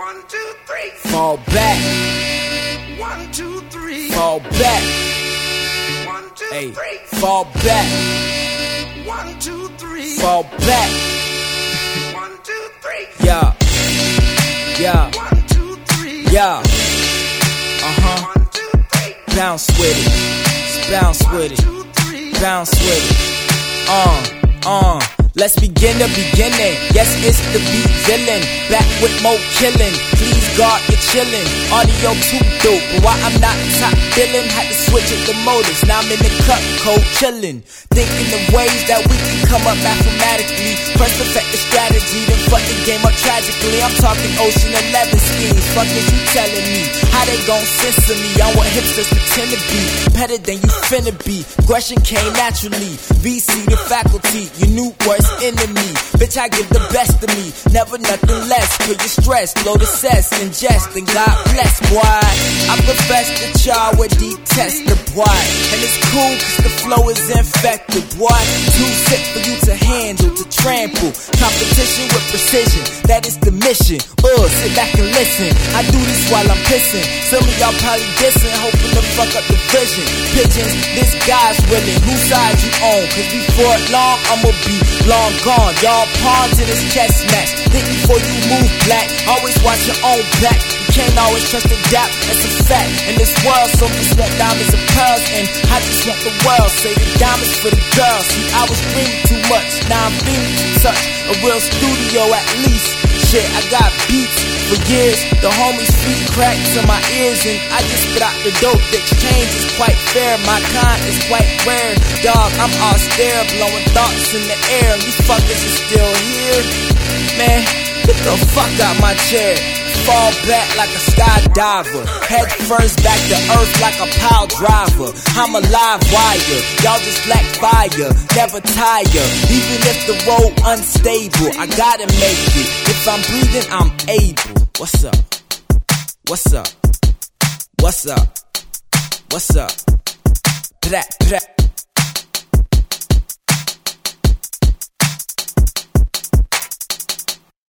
One, two, three. Fall back, One, two, three. fall back, One, two, hey, three. fall back, One, two, three. fall back, One, two, three. yeah, yeah, One, two, three. yeah, uh huh, One, two, three. bounce with it, Just bounce with it, Two, three. bounce with it, uh, uh. Let's begin the beginning. Yes, it's the beat villain. Back with more killing. Please God, you're chilling. Audio too dope, but why I'm not top billing? Had to switch up the motives. Now I'm in the cut, cold chilling. Thinking the ways that we can come up mathematically. First the strategy, then fuck the game up tragically. I'm talking Ocean 11 schemes. Fuck is you telling me? How they gon' censor me? I'm what hipsters pretend to be. Better than you finna be. Question came naturally. VC the faculty, your new worst enemy. Bitch, I give the best of me. Never nothing less. Put your stress, low the cess, ingest, and God bless, boy. I profess that y'all would detest the boy. And it's cool cause the flow is infected, boy. Too sick for you to handle, to trample. Competition with precision, that is the mission. Uh, sit back and listen. I do this while I'm pissing. Some of y'all probably dissing, hoping to fuck up the vision. Pigeons, this guy's willing. Whose side you on? Cause before long, I'ma be long gone. Y'all pawns in this chess match. Think before you move black. Always watch your own back. You can't always trust the doubt, that's a fact. In this world, so just want diamonds and pearls, and I just want the world. The diamonds for the girls. See, I was dreaming too much, now I'm feeling too touch. A real studio at least. Shit, I got beats for years. The homies' feet cracks in my ears, and I just spit out the dope. The exchange is quite fair, my kind is quite rare. Dog, I'm austere, blowing thoughts in the air. You fuckers are still here, man. The fuck out my chair. Fall back like a skydiver. Head first back to earth like a pile driver. I'm a live wire. Y'all just lack fire. Never tire. Even if the road unstable, I gotta make it. If I'm breathing, I'm able. What's up? What's up? What's up? What's up? Blah, blah.